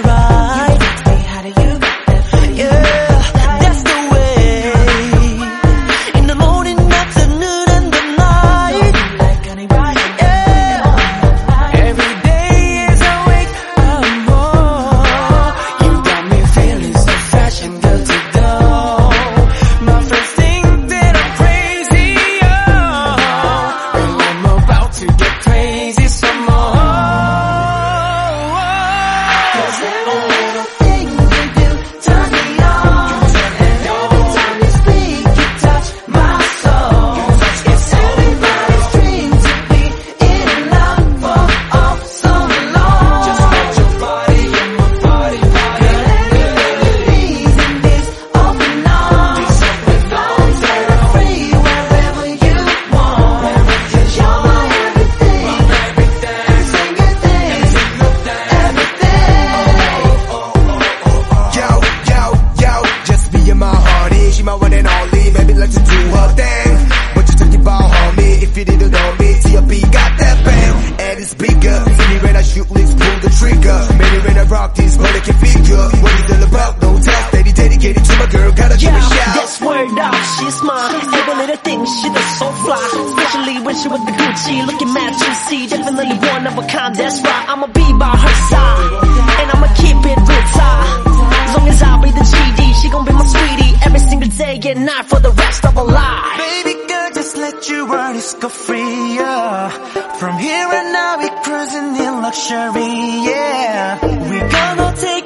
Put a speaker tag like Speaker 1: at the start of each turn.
Speaker 1: ride. Say hi to you. Little thing. She looks so fly. Especially when she with the Gucci, looking mad juicy. Definitely one of a kind, that's right. I'ma be by her side, and I'ma keep it real tight. As long as I be the GD, she gon' be my sweetie. Every single day and night for the rest of her life.
Speaker 2: Just let your worries go free, yeah. From here on out, we cruising in luxury, yeah. We're gonna take